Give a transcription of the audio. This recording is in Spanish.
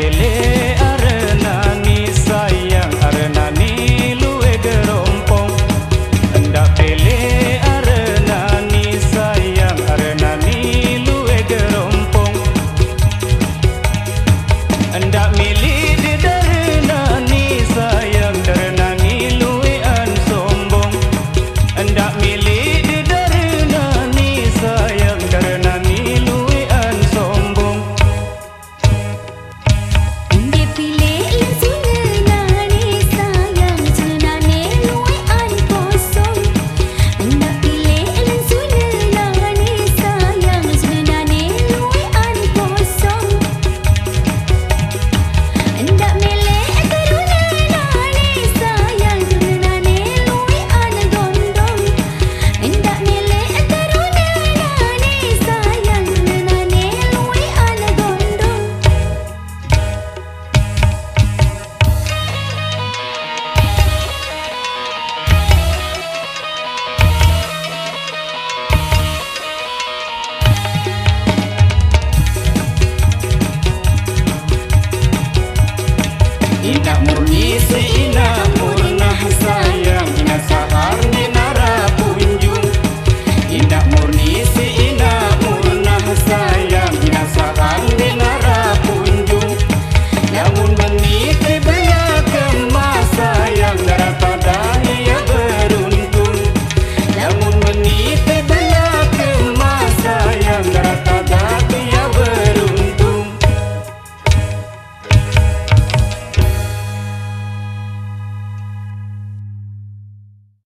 pelea.